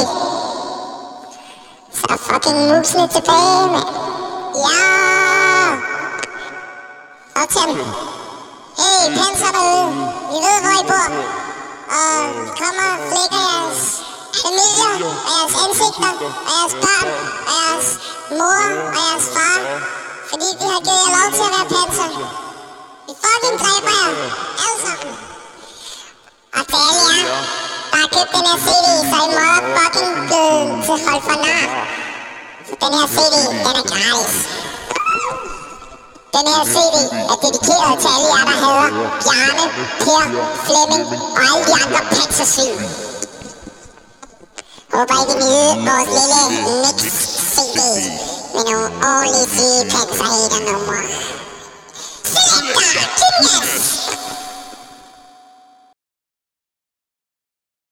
Hey! Så fucking musene tilbage, mand. Ja! Og til dem. Hey, panser derude. Vi ved, hvor I bor. Og kommer og flækker jeres familier, og jeres ansigter, og jeres børn, og jeres mor, og jeres far. Fordi vi har givet jer lov til at være panser. Vi fucking dræber jer. Alle sammen. Og til alle jer, der købt den her CD, så I må fucking til hold for nar. Den her CD, den er gratis. Den her CD er dedikeret til alle jer, der hader Bjarne, Per, Flemming og alle de andre pansersvin. Håber I kan nyde vores lille mix-CD med nogle ordentlige fede panserhater-numre. Selector, gymnast!